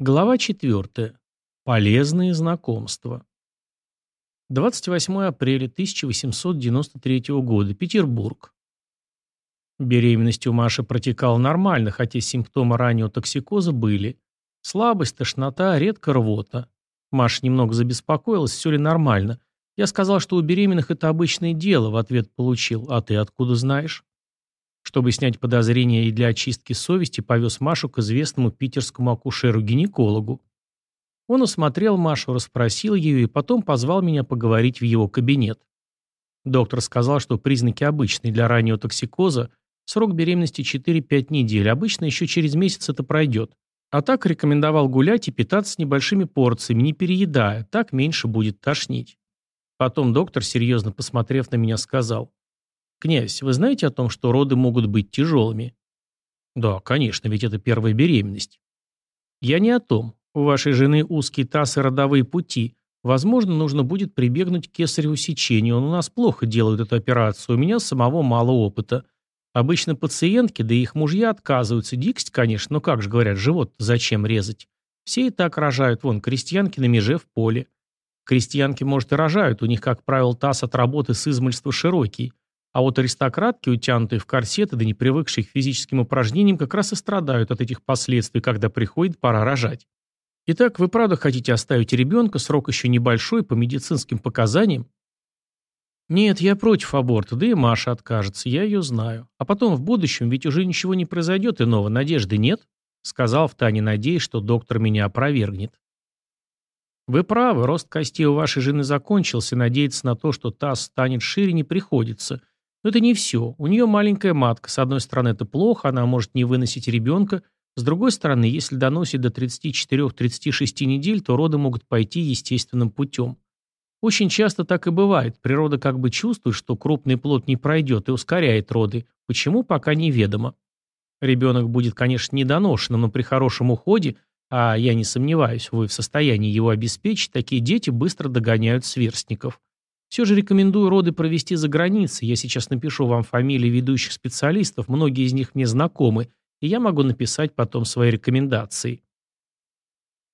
Глава 4. Полезные знакомства. 28 апреля 1893 года. Петербург. Беременность у Маши протекала нормально, хотя симптомы раннего токсикоза были. Слабость, тошнота, редко рвота. Маша немного забеспокоилась, все ли нормально. Я сказал, что у беременных это обычное дело, в ответ получил. А ты откуда знаешь? Чтобы снять подозрения и для очистки совести, повез Машу к известному питерскому акушеру-гинекологу. Он осмотрел Машу, расспросил ее и потом позвал меня поговорить в его кабинет. Доктор сказал, что признаки обычные для раннего токсикоза, срок беременности 4-5 недель, обычно еще через месяц это пройдет. А так рекомендовал гулять и питаться небольшими порциями, не переедая, так меньше будет тошнить. Потом доктор, серьезно посмотрев на меня, сказал, «Князь, вы знаете о том, что роды могут быть тяжелыми?» «Да, конечно, ведь это первая беременность». «Я не о том. У вашей жены узкий таз родовые пути. Возможно, нужно будет прибегнуть к кесареву сечению. Он у нас плохо делает эту операцию. У меня самого мало опыта. Обычно пациентки, да и их мужья отказываются. Дикость, конечно, но как же говорят, живот зачем резать? Все и так рожают. Вон, крестьянки на меже в поле. Крестьянки, может, и рожают. У них, как правило, таз от работы с измольства широкий. А вот аристократки, утянутые в корсеты, да не привыкшие к физическим упражнениям, как раз и страдают от этих последствий, когда приходит пора рожать. Итак, вы правда хотите оставить ребенка, срок еще небольшой, по медицинским показаниям? Нет, я против аборта, да и Маша откажется, я ее знаю. А потом в будущем ведь уже ничего не произойдет иного, надежды нет? Сказал в Тане, надеясь, что доктор меня опровергнет. Вы правы, рост костей у вашей жены закончился, надеяться на то, что таз станет шире, не приходится. Но это не все. У нее маленькая матка. С одной стороны, это плохо, она может не выносить ребенка. С другой стороны, если доносит до 34-36 недель, то роды могут пойти естественным путем. Очень часто так и бывает. Природа как бы чувствует, что крупный плод не пройдет и ускоряет роды. Почему, пока неведомо. Ребенок будет, конечно, недоношенным, но при хорошем уходе, а я не сомневаюсь, вы в состоянии его обеспечить, такие дети быстро догоняют сверстников. Все же рекомендую роды провести за границей. Я сейчас напишу вам фамилии ведущих специалистов, многие из них мне знакомы, и я могу написать потом свои рекомендации.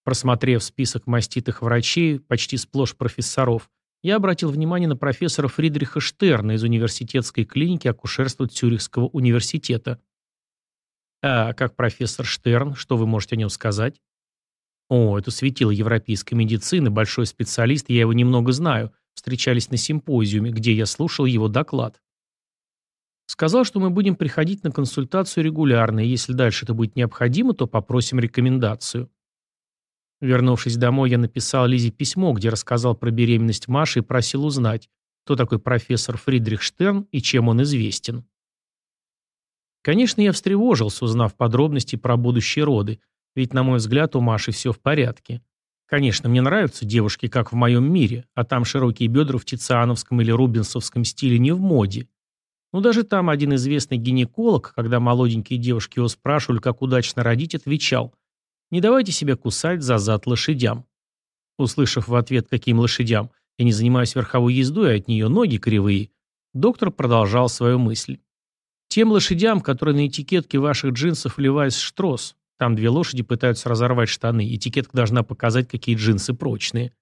Просмотрев список маститых врачей, почти сплошь профессоров, я обратил внимание на профессора Фридриха Штерна из университетской клиники акушерства Цюрихского университета. А как профессор Штерн, что вы можете о нем сказать? О, это светило европейской медицины, большой специалист, я его немного знаю – встречались на симпозиуме, где я слушал его доклад. Сказал, что мы будем приходить на консультацию регулярно, и если дальше это будет необходимо, то попросим рекомендацию. Вернувшись домой, я написал Лизе письмо, где рассказал про беременность Маши и просил узнать, кто такой профессор Фридрих Штерн и чем он известен. Конечно, я встревожился, узнав подробности про будущие роды, ведь, на мой взгляд, у Маши все в порядке. Конечно, мне нравятся девушки, как в моем мире, а там широкие бедра в тициановском или рубинсовском стиле не в моде. Но даже там один известный гинеколог, когда молоденькие девушки его спрашивали, как удачно родить, отвечал «Не давайте себя кусать за зад лошадям». Услышав в ответ, каким лошадям, я не занимаюсь верховой ездой, а от нее ноги кривые, доктор продолжал свою мысль. Тем лошадям, которые на этикетке ваших джинсов Levi's Штрос, там две лошади пытаются разорвать штаны, этикетка должна показать, какие джинсы прочные.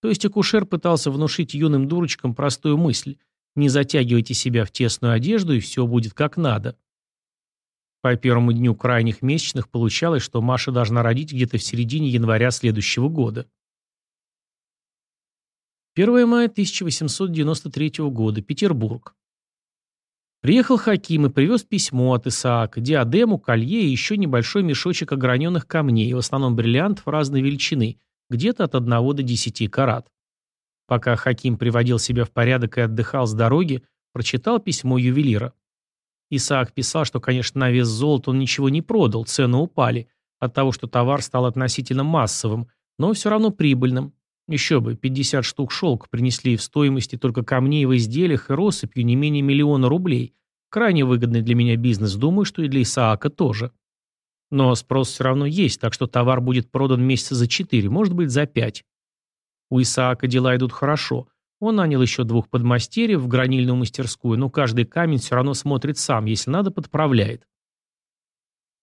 То есть акушер пытался внушить юным дурочкам простую мысль. Не затягивайте себя в тесную одежду, и все будет как надо. По первому дню крайних месячных получалось, что Маша должна родить где-то в середине января следующего года. 1 мая 1893 года. Петербург. Приехал Хаким и привез письмо от Исаака, диадему, колье и еще небольшой мешочек ограненных камней, в основном бриллиантов разной величины, где-то от 1 до 10 карат. Пока Хаким приводил себя в порядок и отдыхал с дороги, прочитал письмо ювелира. Исаак писал, что, конечно, на вес золота он ничего не продал, цены упали, от того, что товар стал относительно массовым, но все равно прибыльным. Еще бы, 50 штук шелка принесли в стоимости только камней в изделиях и россыпью не менее миллиона рублей. Крайне выгодный для меня бизнес, думаю, что и для Исаака тоже. Но спрос все равно есть, так что товар будет продан месяца за 4, может быть за 5. У Исаака дела идут хорошо. Он нанял еще двух подмастерьев в гранильную мастерскую, но каждый камень все равно смотрит сам, если надо, подправляет.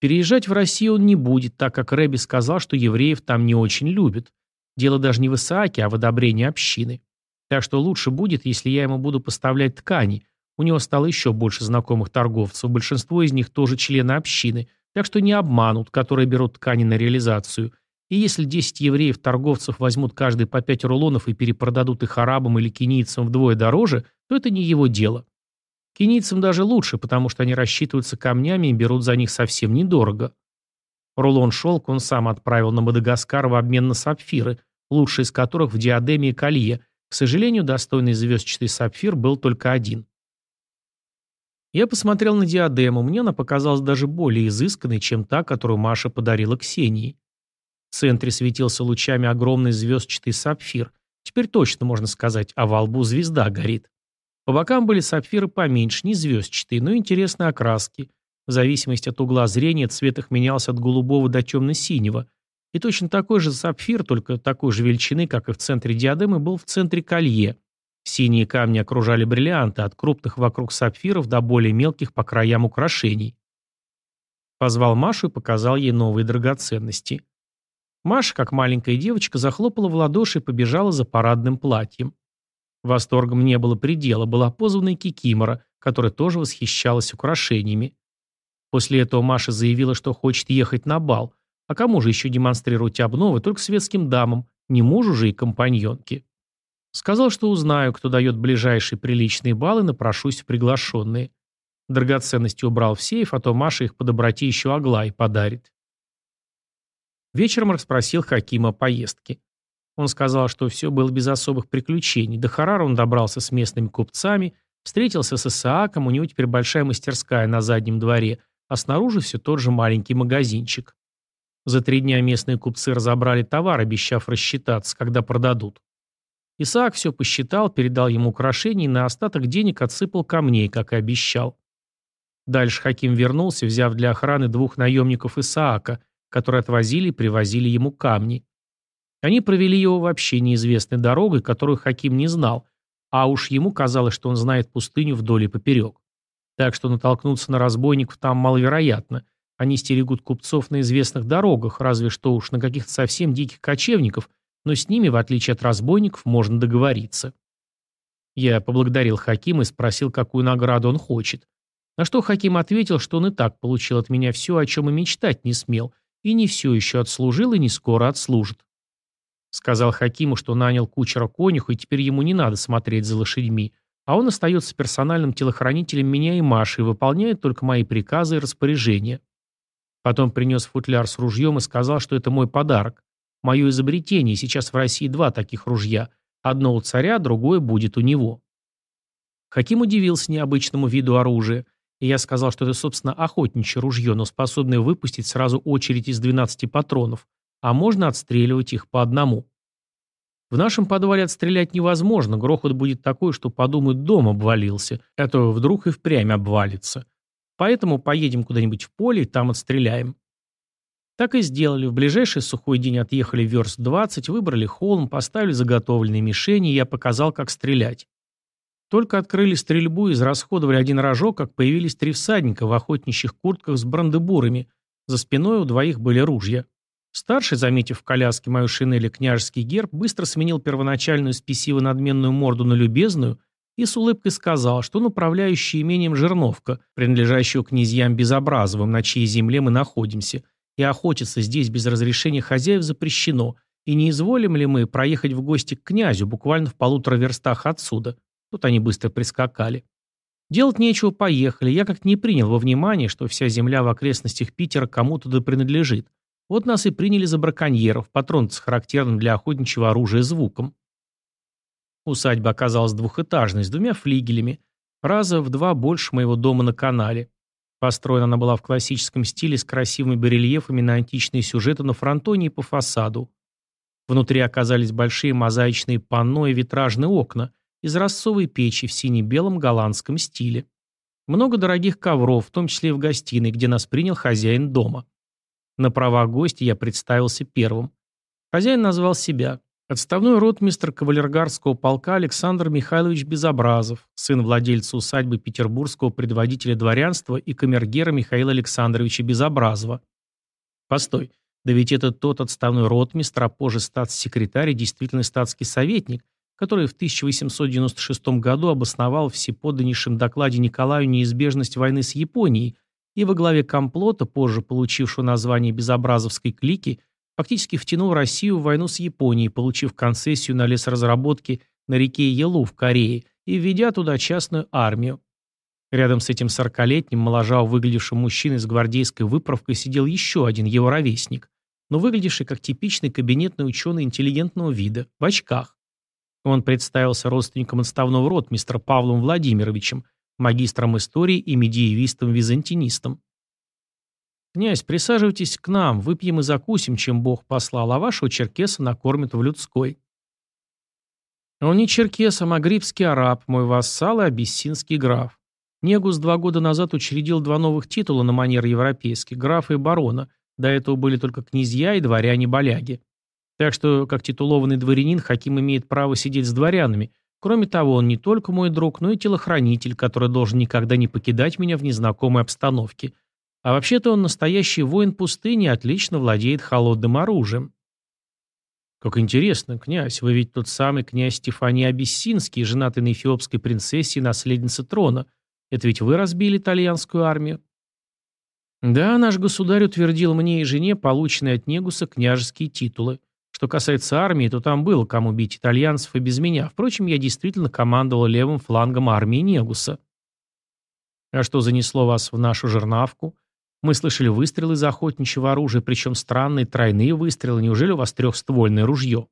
Переезжать в Россию он не будет, так как Рэби сказал, что евреев там не очень любят. Дело даже не в Исааке, а в одобрении общины. Так что лучше будет, если я ему буду поставлять ткани. У него стало еще больше знакомых торговцев, большинство из них тоже члены общины, так что не обманут, которые берут ткани на реализацию. И если 10 евреев-торговцев возьмут каждый по 5 рулонов и перепродадут их арабам или кенийцам вдвое дороже, то это не его дело. Кенийцам даже лучше, потому что они рассчитываются камнями и берут за них совсем недорого. Рулон шелк он сам отправил на Мадагаскар в обмен на сапфиры, лучшие из которых в диадеме и колье. К сожалению, достойный звездчатый сапфир был только один. Я посмотрел на диадему, мне она показалась даже более изысканной, чем та, которую Маша подарила Ксении. В центре светился лучами огромный звездчатый сапфир. Теперь точно можно сказать, а во лбу звезда горит. По бокам были сапфиры поменьше, не звездчатые, но интересные окраски. В зависимости от угла зрения цвет их менялся от голубого до темно-синего. И точно такой же сапфир, только такой же величины, как и в центре диадемы, был в центре колье. Синие камни окружали бриллианты, от крупных вокруг сапфиров до более мелких по краям украшений. Позвал Машу и показал ей новые драгоценности. Маша, как маленькая девочка, захлопала в ладоши и побежала за парадным платьем. Восторгом не было предела, была позвана и Кикимора, которая тоже восхищалась украшениями. После этого Маша заявила, что хочет ехать на бал. А кому же еще демонстрировать обновы, только светским дамам, не мужу же и компаньонке. Сказал, что узнаю, кто дает ближайшие приличные баллы, напрошусь в приглашенные. Драгоценности убрал в сейф, а то Маша их по еще Аглай подарит. Вечером расспросил Хакима о поездке. Он сказал, что все было без особых приключений. До Харара он добрался с местными купцами, встретился с Исааком, у него теперь большая мастерская на заднем дворе, а снаружи все тот же маленький магазинчик. За три дня местные купцы разобрали товар, обещав рассчитаться, когда продадут. Исаак все посчитал, передал ему украшения и на остаток денег отсыпал камней, как и обещал. Дальше Хаким вернулся, взяв для охраны двух наемников Исаака, которые отвозили и привозили ему камни. Они провели его вообще неизвестной дорогой, которую Хаким не знал, а уж ему казалось, что он знает пустыню вдоль и поперек. Так что натолкнуться на разбойников там маловероятно. Они стерегут купцов на известных дорогах, разве что уж на каких-то совсем диких кочевников, но с ними, в отличие от разбойников, можно договориться. Я поблагодарил Хакима и спросил, какую награду он хочет. На что Хаким ответил, что он и так получил от меня все, о чем и мечтать не смел, и не все еще отслужил и не скоро отслужит. Сказал Хакиму, что нанял кучера конюху, и теперь ему не надо смотреть за лошадьми, а он остается персональным телохранителем меня и Маши и выполняет только мои приказы и распоряжения. Потом принес футляр с ружьем и сказал, что это мой подарок. Мое изобретение, сейчас в России два таких ружья. Одно у царя, другое будет у него. Хаким удивился необычному виду оружия, и я сказал, что это, собственно, охотничье ружье, но способное выпустить сразу очередь из 12 патронов, а можно отстреливать их по одному. В нашем подвале отстрелять невозможно, грохот будет такой, что подумают, дом обвалился, а то вдруг и впрямь обвалится. Поэтому поедем куда-нибудь в поле и там отстреляем. Так и сделали. В ближайший сухой день отъехали верст 20, выбрали холм, поставили заготовленные мишени, и я показал, как стрелять. Только открыли стрельбу и израсходовали один рожок, как появились три всадника в охотничьих куртках с брандебурами. За спиной у двоих были ружья. Старший, заметив в коляске мою шинель и княжеский герб, быстро сменил первоначальную спесиво-надменную морду на любезную и с улыбкой сказал, что он управляющий имением Жерновка, принадлежащего князьям Безобразовым, на чьей земле мы находимся, и охотиться здесь без разрешения хозяев запрещено, и не изволим ли мы проехать в гости к князю, буквально в полутора верстах отсюда. Тут они быстро прискакали. Делать нечего, поехали. Я как не принял во внимание, что вся земля в окрестностях Питера кому-то да принадлежит, вот нас и приняли за браконьеров, патрон с характерным для охотничьего оружия звуком. Усадьба оказалась двухэтажной, с двумя флигелями, раза в два больше моего дома на канале. Построена она была в классическом стиле с красивыми барельефами на античные сюжеты на фронтоне и по фасаду. Внутри оказались большие мозаичные панно и витражные окна из рассовой печи в сине-белом голландском стиле. Много дорогих ковров, в том числе и в гостиной, где нас принял хозяин дома. На правах гостя я представился первым. Хозяин назвал себя. Отставной ротмистр кавалергардского полка Александр Михайлович Безобразов, сын владельца усадьбы петербургского предводителя дворянства и камергера Михаила Александровича Безобразова. Постой, да ведь это тот отставной ротмистр, а позже статс-секретарь и действительно статский советник, который в 1896 году обосновал в всеподданнейшем докладе Николаю неизбежность войны с Японией и во главе комплота, позже получившего название Безобразовской клики, фактически втянул Россию в войну с Японией, получив концессию на лесоразработки на реке Елу в Корее и введя туда частную армию. Рядом с этим сорокалетним, моложаво выглядевшим мужчиной с гвардейской выправкой сидел еще один его ровесник, но выглядевший как типичный кабинетный ученый интеллигентного вида, в очках. Он представился родственником отставного ротмистра Павлом Владимировичем, магистром истории и медиевистом-византинистом. «Князь, присаживайтесь к нам, выпьем и закусим, чем Бог послал, а вашего черкеса накормят в людской». Он не черкес, а магрибский араб, мой вассал и абиссинский граф. Негус два года назад учредил два новых титула на манер европейский, графа и барона. До этого были только князья и дворяне-боляги. Так что, как титулованный дворянин, Хаким имеет право сидеть с дворянами. Кроме того, он не только мой друг, но и телохранитель, который должен никогда не покидать меня в незнакомой обстановке – а вообще-то он настоящий воин пустыни и отлично владеет холодным оружием. Как интересно, князь, вы ведь тот самый князь Стефания Абиссинский, женатый на эфиопской принцессе и наследница трона. Это ведь вы разбили итальянскую армию? Да, наш государь утвердил мне и жене полученные от Негуса княжеские титулы. Что касается армии, то там было кому бить итальянцев и без меня. Впрочем, я действительно командовал левым флангом армии Негуса. А что занесло вас в нашу жернавку? Мы слышали выстрелы из охотничьего оружия, причем странные тройные выстрелы. Неужели у вас трехствольное ружье?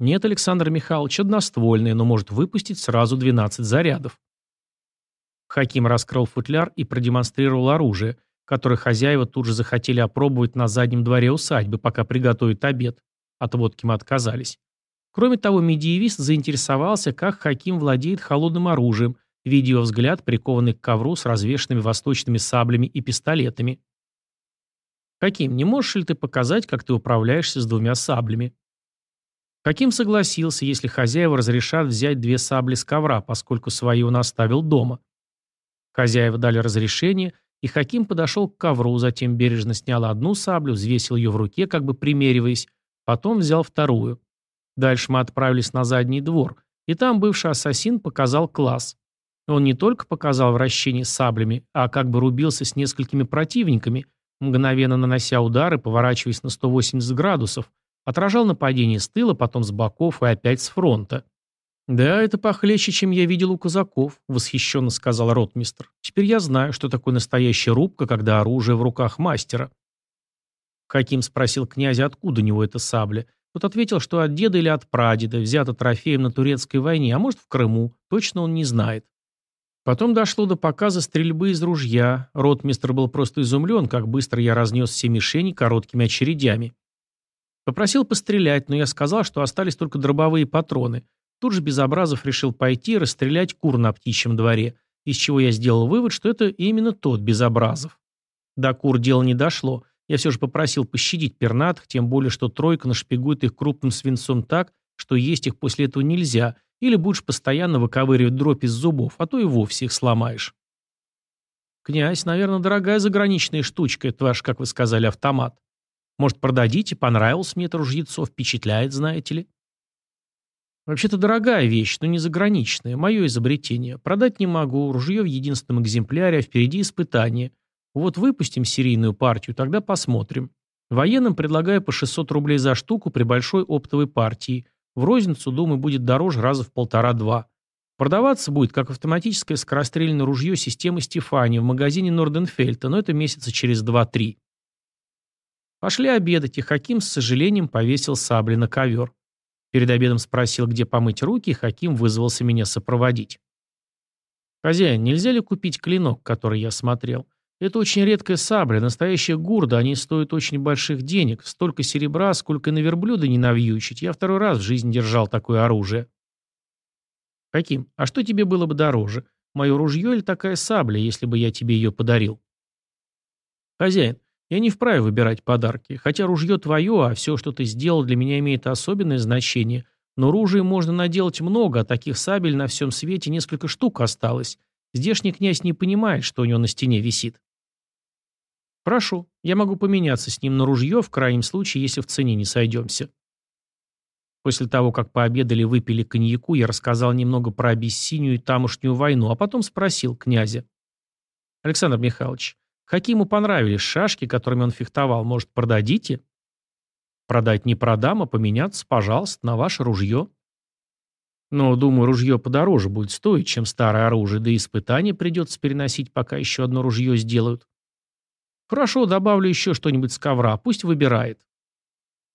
Нет, Александр Михайлович, одноствольное, но может выпустить сразу 12 зарядов. Хаким раскрыл футляр и продемонстрировал оружие, которое хозяева тут же захотели опробовать на заднем дворе усадьбы, пока приготовят обед. От водки мы отказались. Кроме того, медиевист заинтересовался, как Хаким владеет холодным оружием видя взгляд, прикованный к ковру с развешенными восточными саблями и пистолетами. «Хаким, не можешь ли ты показать, как ты управляешься с двумя саблями?» Хаким согласился, если хозяева разрешат взять две сабли с ковра, поскольку свои он оставил дома. Хозяева дали разрешение, и Хаким подошел к ковру, затем бережно снял одну саблю, взвесил ее в руке, как бы примериваясь, потом взял вторую. Дальше мы отправились на задний двор, и там бывший ассасин показал класс. Он не только показал вращение саблями, а как бы рубился с несколькими противниками, мгновенно нанося удары, поворачиваясь на 180 градусов, отражал нападение с тыла, потом с боков и опять с фронта. «Да, это похлеще, чем я видел у казаков», — восхищенно сказал ротмистр. «Теперь я знаю, что такое настоящая рубка, когда оружие в руках мастера». Хаким спросил князя, откуда у него эта сабля. Тот ответил, что от деда или от прадеда, взята трофеем на турецкой войне, а может в Крыму, точно он не знает. Потом дошло до показа стрельбы из ружья. Ротмистр был просто изумлен, как быстро я разнес все мишени короткими очередями. Попросил пострелять, но я сказал, что остались только дробовые патроны. Тут же Безобразов решил пойти расстрелять кур на птичьем дворе, из чего я сделал вывод, что это именно тот Безобразов. До кур дело не дошло. Я все же попросил пощадить пернатых, тем более, что тройка нашпигует их крупным свинцом так, что есть их после этого нельзя, или будешь постоянно выковыривать дробь из зубов, а то и вовсе их сломаешь. Князь, наверное, дорогая заграничная штучка, это ваш, как вы сказали, автомат. Может, продадите? Понравилось мне это ружьецо, впечатляет, знаете ли. Вообще-то дорогая вещь, но не заграничная. Мое изобретение. Продать не могу, ружье в единственном экземпляре, а впереди испытание. Вот выпустим серийную партию, тогда посмотрим. Военным предлагаю по 600 рублей за штуку при большой оптовой партии. В розницу, думаю, будет дороже раза в полтора-два. Продаваться будет как автоматическое скорострельное ружье системы Стефани в магазине Норденфельта, но это месяца через два-три. Пошли обедать, и Хаким с сожалением повесил сабли на ковер. Перед обедом спросил, где помыть руки, и Хаким вызвался меня сопроводить. «Хозяин, нельзя ли купить клинок, который я смотрел? Это очень редкая сабля, настоящая гурда, они стоят очень больших денег, столько серебра, сколько на верблюда не навьючить. Я второй раз в жизни держал такое оружие. Каким? А что тебе было бы дороже? Мое ружье или такая сабля, если бы я тебе ее подарил? Хозяин, Я не вправе выбирать подарки. Хотя ружье твое, а все, что ты сделал, для меня имеет особенное значение. Но ружей можно наделать много, а таких сабель на всем свете несколько штук осталось. Здешний князь не понимает, что у него на стене висит. Прошу, я могу поменяться с ним на ружье, в крайнем случае, если в цене не сойдемся. После того, как пообедали выпили коньяку, я рассказал немного про Абиссинию и тамошнюю войну, а потом спросил князя. Александр Михайлович, Хакиму понравились шашки, которыми он фехтовал. Может, продадите? Продать не продам, а поменяться, пожалуйста, на ваше ружье. Но, думаю, ружье подороже будет стоить, чем старое оружие, да и испытания придется переносить, пока еще одно ружье сделают. Хорошо, добавлю еще что-нибудь с ковра, пусть выбирает.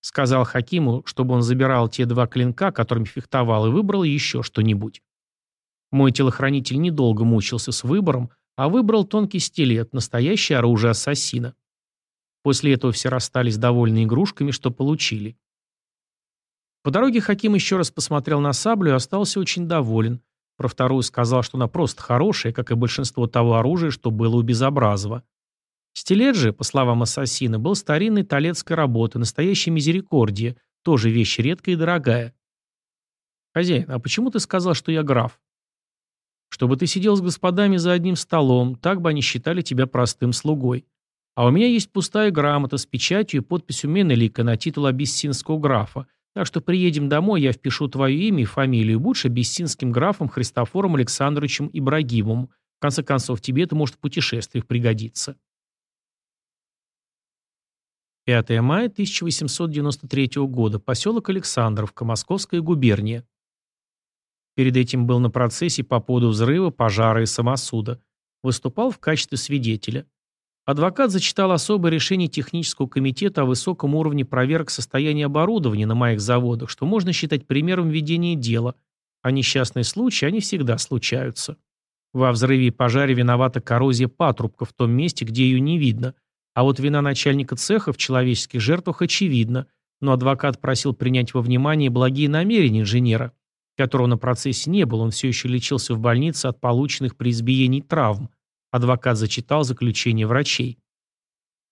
Сказал Хакиму, чтобы он забирал те два клинка, которыми фехтовал, и выбрал еще что-нибудь. Мой телохранитель недолго мучился с выбором, а выбрал тонкий стилет, настоящее оружие ассасина. После этого все расстались довольны игрушками, что получили. По дороге Хаким еще раз посмотрел на саблю и остался очень доволен. Про вторую сказал, что она просто хорошая, как и большинство того оружия, что было у Безобразова. Стилет же, по словам ассасина, был старинной талецкой работы, настоящей мизерикордия, тоже вещь редкая и дорогая. «Хозяин, а почему ты сказал, что я граф?» Чтобы ты сидел с господами за одним столом, так бы они считали тебя простым слугой. А у меня есть пустая грамота с печатью и подписью Менелика на титул абиссинского графа, так что приедем домой, я впишу твое имя и фамилию, будешь абиссинским графом Христофором Александровичем Ибрагимом. В конце концов, тебе это может в путешествиях пригодиться. 5 мая 1893 года. Поселок Александровка, Московская губерния. Перед этим был на процессе по поводу взрыва, пожара и самосуда. Выступал в качестве свидетеля. Адвокат зачитал особое решение технического комитета о высоком уровне проверок состояния оборудования на моих заводах, что можно считать примером ведения дела, а несчастные случаи, они всегда случаются. Во взрыве и пожаре виновата коррозия патрубка в том месте, где ее не видно, а вот вина начальника цеха в человеческих жертвах очевидна, но адвокат просил принять во внимание благие намерения инженера, которого на процессе не было, он все еще лечился в больнице от полученных при избиении травм. Адвокат зачитал заключение врачей.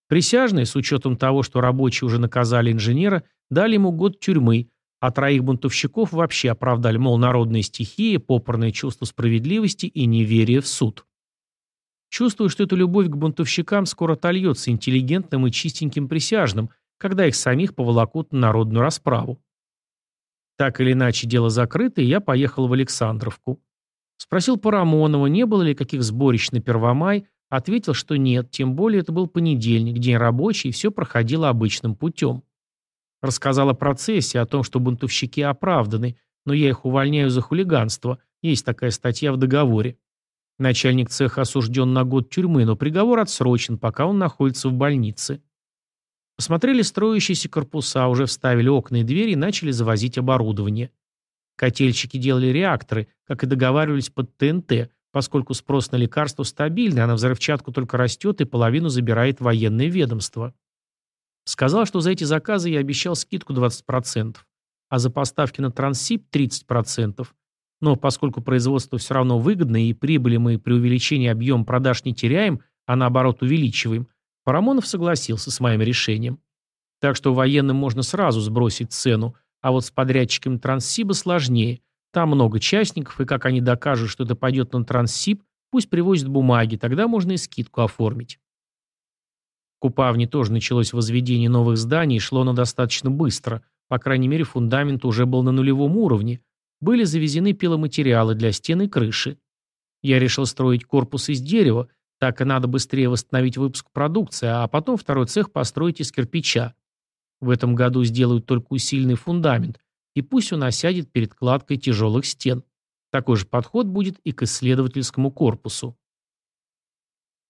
Присяжные, с учетом того, что рабочие уже наказали инженера, дали ему год тюрьмы, а троих бунтовщиков вообще оправдали, мол, народные стихии, попорное чувство справедливости и неверие в суд. Чувствую, что эта любовь к бунтовщикам скоро отольется интеллигентным и чистеньким присяжным, когда их самих поволокут на народную расправу. Так или иначе, дело закрыто, и я поехал в Александровку. Спросил Парамонова, не было ли каких сборищ на Первомай, ответил, что нет, тем более это был понедельник, день рабочий, и все проходило обычным путем. Рассказал о процессе, о том, что бунтовщики оправданы, но я их увольняю за хулиганство, есть такая статья в договоре. Начальник цеха осужден на год тюрьмы, но приговор отсрочен, пока он находится в больнице. Посмотрели строящиеся корпуса, уже вставили окна и двери и начали завозить оборудование. Котельщики делали реакторы, как и договаривались под ТНТ, поскольку спрос на лекарства стабильный, а на взрывчатку только растет и половину забирает военное ведомство. Сказал, что за эти заказы я обещал скидку 20%, а за поставки на Транссиб 30%. Но поскольку производство все равно выгодное и прибыли мы при увеличении объема продаж не теряем, а наоборот увеличиваем, Парамонов согласился с моим решением. Так что военным можно сразу сбросить цену, а вот с подрядчиками Транссиба сложнее. Там много частников, и как они докажут, что это пойдет на Транссиб, пусть привозят бумаги, тогда можно и скидку оформить. В Купавне тоже началось возведение новых зданий и шло оно достаточно быстро. По крайней мере, фундамент уже был на нулевом уровне. Были завезены пиломатериалы для стены крыши. Я решил строить корпус из дерева, так и надо быстрее восстановить выпуск продукции, а потом второй цех построить из кирпича. В этом году сделают только усиленный фундамент, и пусть он осядет перед кладкой тяжелых стен. Такой же подход будет и к исследовательскому корпусу.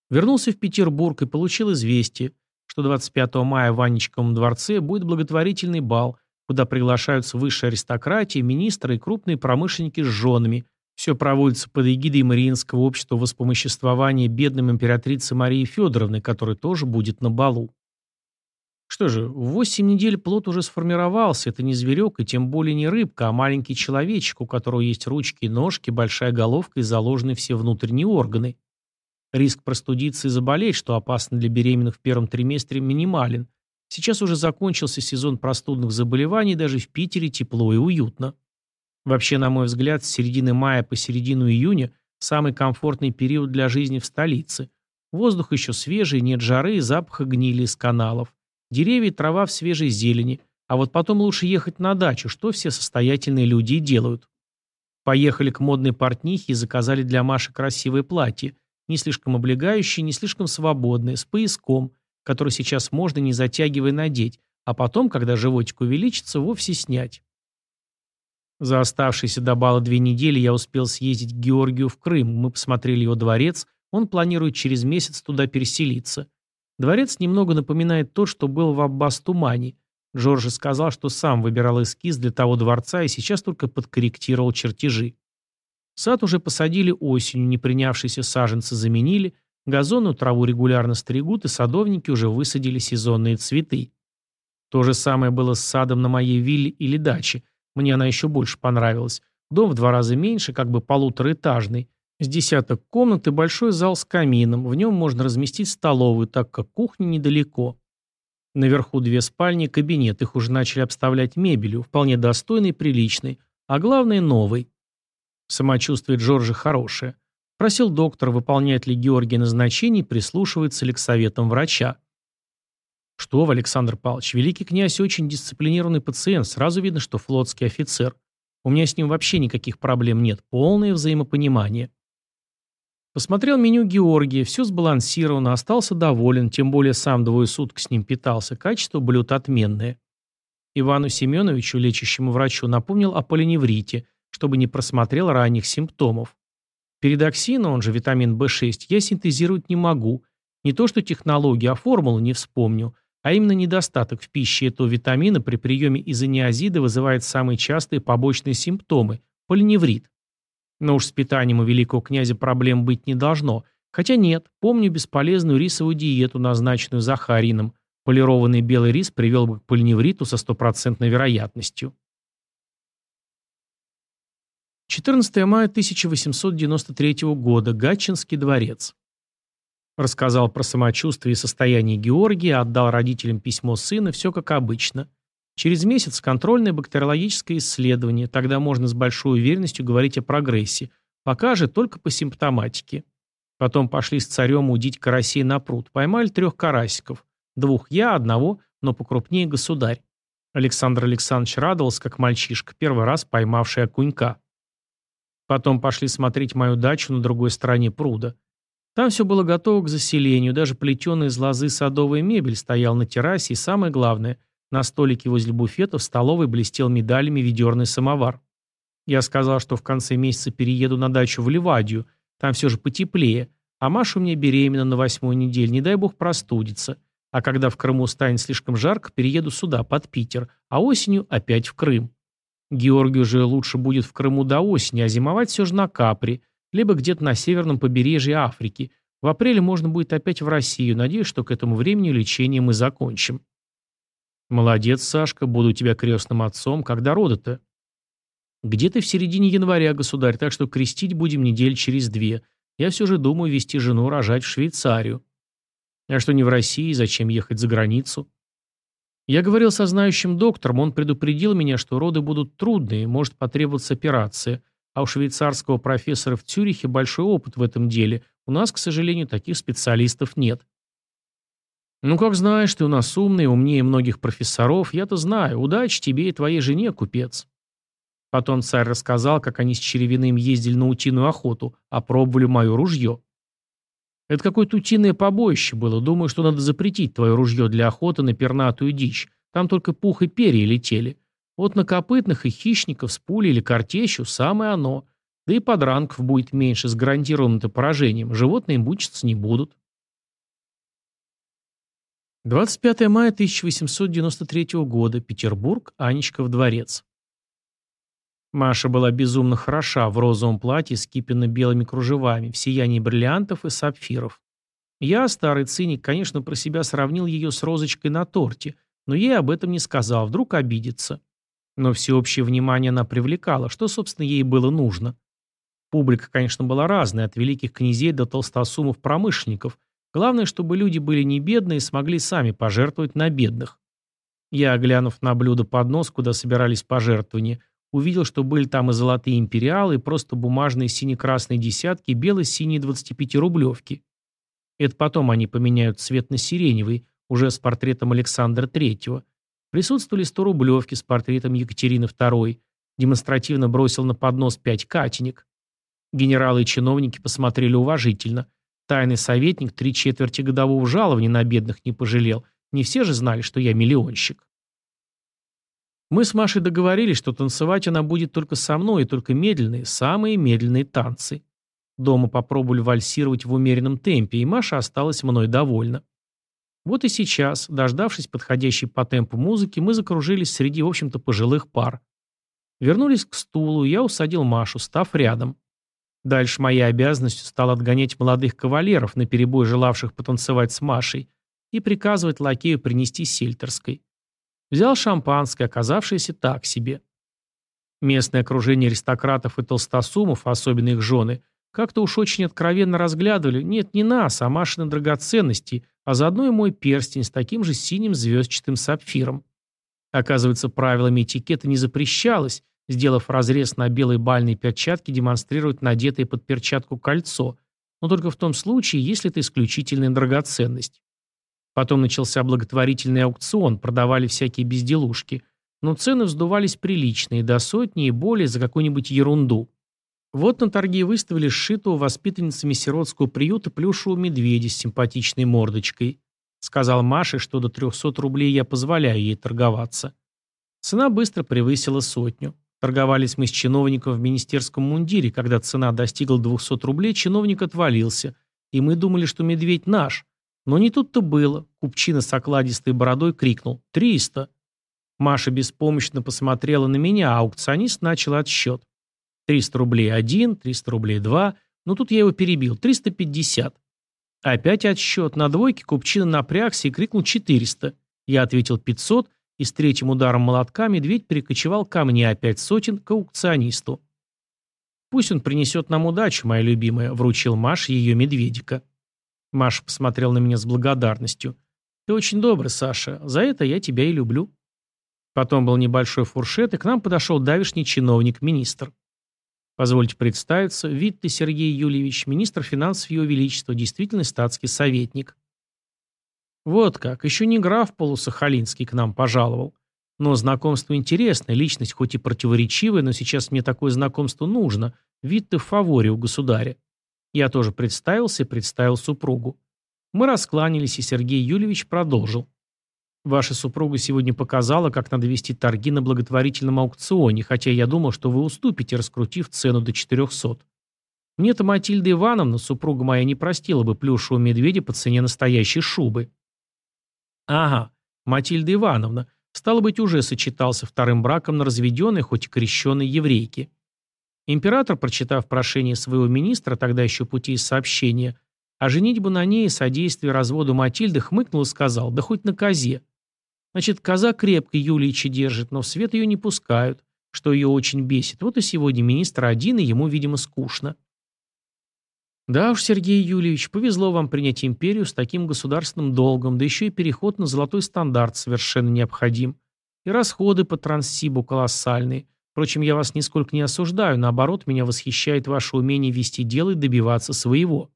Вернулся в Петербург и получил известие, что 25 мая в Анечковом дворце будет благотворительный бал, куда приглашаются высшая аристократия, министры и крупные промышленники с женами – все проводится под эгидой Мариинского общества воспомоществования бедным императрицы Марии Федоровны, которая тоже будет на балу. Что же, в восемь недель плод уже сформировался, это не зверек и тем более не рыбка, а маленький человечек, у которого есть ручки и ножки, большая головка и заложены все внутренние органы. Риск простудиться и заболеть, что опасно для беременных в первом триместре, минимален. Сейчас уже закончился сезон простудных заболеваний, даже в Питере тепло и уютно. Вообще, на мой взгляд, с середины мая по середину июня самый комфортный период для жизни в столице. Воздух еще свежий, нет жары и запаха гнили из каналов. Деревья и трава в свежей зелени. А вот потом лучше ехать на дачу, что все состоятельные люди и делают. Поехали к модной портнихе и заказали для Маши красивое платье, не слишком облегающее, не слишком свободное, с пояском, который сейчас можно, не затягивая, надеть, а потом, когда животик увеличится, вовсе снять. За оставшиеся до бала две недели я успел съездить к Георгию в Крым, мы посмотрели его дворец, он планирует через месяц туда переселиться. Дворец немного напоминает тот, что был в Аббас-Тумане. Джорджи сказал, что сам выбирал эскиз для того дворца и сейчас только подкорректировал чертежи. Сад уже посадили осенью, не принявшиеся саженцы заменили, газонную траву регулярно стригут, и садовники уже высадили сезонные цветы. То же самое было с садом на моей вилле или даче. Мне она еще больше понравилась. Дом в два раза меньше, как бы полутораэтажный. С десяток комнат и большой зал с камином. В нем можно разместить столовую, так как кухня недалеко. Наверху две спальни и кабинет. Их уже начали обставлять мебелью, вполне достойной и приличной. А главное, новой. Самочувствие Джорджа хорошее. Просил доктора, выполняет ли Георгий назначение прислушивается ли к советам врача. Что вы, Александр Павлович, великий князь очень дисциплинированный пациент, сразу видно, что флотский офицер. У меня с ним вообще никаких проблем нет, полное взаимопонимание. Посмотрел меню Георгия, все сбалансировано, остался доволен, тем более сам двое суток с ним питался, качество блюд отменное. Ивану Семеновичу, лечащему врачу, напомнил о полиневрите, чтобы не просмотрел ранних симптомов. Передоксин, он же витамин В6, я синтезировать не могу. Не то что технологию, а формулу не вспомню. А именно недостаток в пище этого витамина при приеме изониазида вызывает самые частые побочные симптомы – полиневрит. Но уж с питанием у великого князя проблем быть не должно. Хотя нет, помню бесполезную рисовую диету, назначенную Захарином. Полированный белый рис привел бы к полиневриту со стопроцентной вероятностью. 14 мая 1893 года. Гатчинский дворец. Рассказал про самочувствие и состояние Георгия, отдал родителям письмо сына, все как обычно. Через месяц контрольное бактериологическое исследование, тогда можно с большой уверенностью говорить о прогрессе. Пока же только по симптоматике. Потом пошли с царем удить карасей на пруд. Поймали трех карасиков. Двух я, одного, но покрупнее государь. Александр Александрович радовался, как мальчишка, первый раз поймавший окунька. Потом пошли смотреть мою дачу на другой стороне пруда. Там все было готово к заселению, даже плетеная из лозы садовая мебель стояла на террасе, и самое главное, на столике возле буфета в столовой блестел медалями ведерный самовар. Я сказал, что в конце месяца перееду на дачу в Ливадию, там все же потеплее, а Маша у меня беременна на восьмой неделе, не дай бог простудится. А когда в Крыму станет слишком жарко, перееду сюда, под Питер, а осенью опять в Крым. Георгию же лучше будет в Крыму до осени, а зимовать все же на Капри, либо где-то на северном побережье Африки. В апреле можно будет опять в Россию, надеюсь, что к этому времени лечение мы закончим. «Молодец, Сашка, буду у тебя крестным отцом. Когда роды-то?» «Где-то в середине января, государь, так что крестить будем недель через две. Я все же думаю вести жену рожать в Швейцарию». «А что не в России? Зачем ехать за границу?» Я говорил со знающим доктором, он предупредил меня, что роды будут трудные, может потребоваться операция, а у швейцарского профессора в Цюрихе большой опыт в этом деле. У нас, к сожалению, таких специалистов нет. Ну, как знаешь, ты у нас умный, умнее многих профессоров. Я-то знаю. Удачи тебе и твоей жене, купец. Потом царь рассказал, как они с Черевиным ездили на утиную охоту, опробовали мое ружье. Это какое-то утиное побоище было. Думаю, что надо запретить твое ружье для охоты на пернатую дичь. Там только пух и перья летели. Вот на копытных и хищников с пулей или картечью самое оно. Да и подранков будет меньше с гарантированным-то поражением. Животные мучиться не будут. 25 мая 1893 года. Петербург. Анечков дворец. Маша была безумно хороша в розовом платье с кипенно-белыми кружевами, в сиянии бриллиантов и сапфиров. Я, старый циник, конечно, про себя сравнил ее с розочкой на торте, но ей об этом не сказал, вдруг обидится. Но всеобщее внимание она привлекала, что, собственно, ей было нужно. Публика, конечно, была разная, от великих князей до толстосумов-промышленников. Главное, чтобы люди были не бедные и смогли сами пожертвовать на бедных. Я, глянув на блюдо поднос, куда собирались пожертвования, увидел, что были там и золотые империалы, и просто бумажные сине-красные десятки, и бело-синие 25-рублевки. Это потом они поменяют цвет на сиреневый, уже с портретом Александра III. Присутствовали 100-рублевки с портретом Екатерины II. Демонстративно бросил на поднос пять катенек. Генералы и чиновники посмотрели уважительно. Тайный советник три четверти годового жалования на бедных не пожалел. Не все же знали, что я миллионщик. Мы с Машей договорились, что танцевать она будет только со мной, и только медленные, самые медленные танцы. Дома попробовали вальсировать в умеренном темпе, и Маша осталась мной довольна. Вот и сейчас, дождавшись подходящей по темпу музыки, мы закружились среди, в общем-то, пожилых пар. Вернулись к стулу, я усадил Машу, став рядом. Дальше моей обязанностью стало отгонять молодых кавалеров, наперебой желавших потанцевать с Машей, и приказывать лакею принести сельтерской. Взял шампанское, оказавшееся так себе. Местное окружение аристократов и толстосумов, особенно их жены, как-то уж очень откровенно разглядывали, нет, не нас, а Машины драгоценности, а заодно и мой перстень с таким же синим звездчатым сапфиром. Оказывается, правилами этикета не запрещалось, сделав разрез на белой бальной перчатке, демонстрировать надетое под перчатку кольцо, но только в том случае, если это исключительная драгоценность. Потом начался благотворительный аукцион, продавали всякие безделушки. Но цены вздувались приличные, до сотни и более за какую-нибудь ерунду. Вот на торги выставили сшитого воспитанницами сиротского приюта плюшевого медведя с симпатичной мордочкой. Сказал Маше, что до 300 рублей я позволяю ей торговаться. Цена быстро превысила сотню. Торговались мы с чиновником в министерском мундире. Когда цена достигла 200 рублей, чиновник отвалился. И мы думали, что медведь наш. Но не тут-то было. Купчина с окладистой бородой крикнул «Триста!». Маша беспомощно посмотрела на меня, а аукционист начал отсчет. «Триста рублей один, триста рублей два». Но тут я его перебил. «Триста пятьдесят». Опять отсчет. На двойке Купчина напрягся и крикнул «четыреста». Я ответил «пятьсот», и с третьим ударом молотка медведь перекочевал ко мне опять сотен к аукционисту. «Пусть он принесет нам удачу, моя любимая», — вручил Маш ее медведика. Маша посмотрел на меня с благодарностью. «Ты очень добрый, Саша. За это я тебя и люблю». Потом был небольшой фуршет, и к нам подошел давишний чиновник-министр. Позвольте представиться, Витте Сергей Юльевич, министр финансов Его Величества, действительно статский советник. Вот как, еще не граф Полусахалинский к нам пожаловал. Но знакомство интересное, личность хоть и противоречивая, но сейчас мне такое знакомство нужно. Витте в фаворе у государя. Я тоже представился и представил супругу. Мы раскланялись, и Сергей Юльевич продолжил. Ваша супруга сегодня показала, как надо вести торги на благотворительном аукционе, хотя я думал, что вы уступите, раскрутив цену до 400. Мне-то Матильда Ивановна, супруга моя, не простила бы плюшевого медведя по цене настоящей шубы. Ага, Матильда Ивановна, стало быть, уже сочетался вторым браком на разведенной, хоть и крещенной еврейке. Император, прочитав прошение своего министра, тогда еще пути из сообщения, о женитьбу на ней содействие разводу Матильды хмыкнул и сказал, да хоть на козе. Значит, коза крепко Юлича держит, но в свет ее не пускают, что ее очень бесит. Вот и сегодня министр один, и ему, видимо, скучно. Да уж, Сергей Юльевич, повезло вам принять империю с таким государственным долгом, да еще и переход на золотой стандарт совершенно необходим. И расходы по Транссибу колоссальные. Впрочем, я вас нисколько не осуждаю, наоборот, меня восхищает ваше умение вести дело и добиваться своего.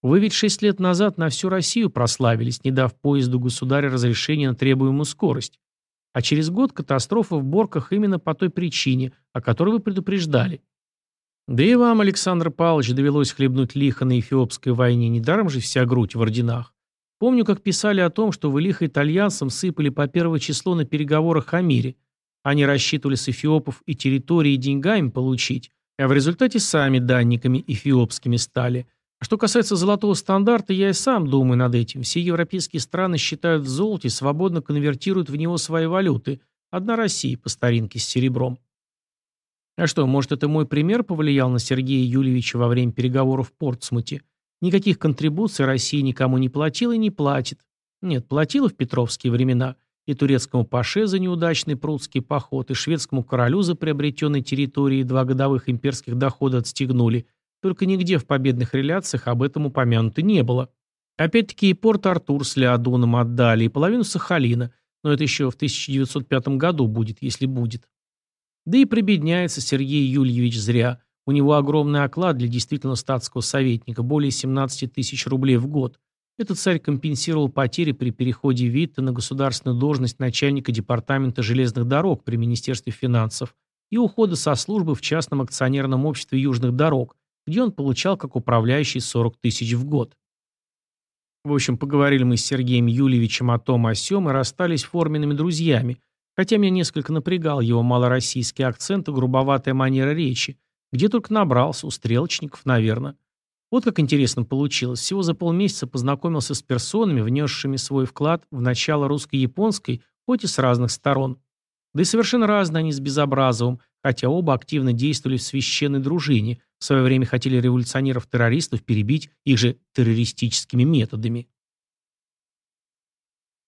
Вы ведь шесть лет назад на всю Россию прославились, не дав поезду государя разрешения на требуемую скорость. А через год катастрофа в Борках именно по той причине, о которой вы предупреждали. Да и вам, Александр Павлович, довелось хлебнуть лихо на Эфиопской войне, недаром же вся грудь в орденах. Помню, как писали о том, что вы лихо итальянцам сыпали по первое число на переговорах о мире – они рассчитывали с эфиопов и территории деньгами получить, а в результате сами данниками эфиопскими стали. А что касается золотого стандарта, я и сам думаю над этим. Все европейские страны считают в золоте, свободно конвертируют в него свои валюты. Одна Россия по старинке с серебром. А что, может, это мой пример повлиял на Сергея Юльевича во время переговоров в Портсмуте? Никаких контрибуций Россия никому не платила и не платит. Нет, платила в петровские времена – и турецкому паше за неудачный прудский поход, и шведскому королю за приобретенной территории два годовых имперских дохода отстегнули, только нигде в победных реляциях об этом упомянуто не было. Опять-таки и Порт-Артур с Леодуном отдали, и половину Сахалина, но это еще в 1905 году будет, если будет. Да и прибедняется Сергей Юльевич зря. У него огромный оклад для действительно статского советника, более 17 тысяч рублей в год. Этот царь компенсировал потери при переходе Витта на государственную должность начальника департамента железных дорог при Министерстве финансов и ухода со службы в частном акционерном обществе южных дорог, где он получал как управляющий 40 тысяч в год. В общем, поговорили мы с Сергеем Юльевичем о том о сём и расстались форменными друзьями, хотя меня несколько напрягал его малороссийский акцент и грубоватая манера речи, где только набрался, у стрелочников, наверное. Вот как интересно получилось. Всего за полмесяца познакомился с персонами, внесшими свой вклад в начало русско-японской, хоть и с разных сторон. Да и совершенно разные они с Безобразовым, хотя оба активно действовали в священной дружине, в свое время хотели революционеров-террористов перебить их же террористическими методами.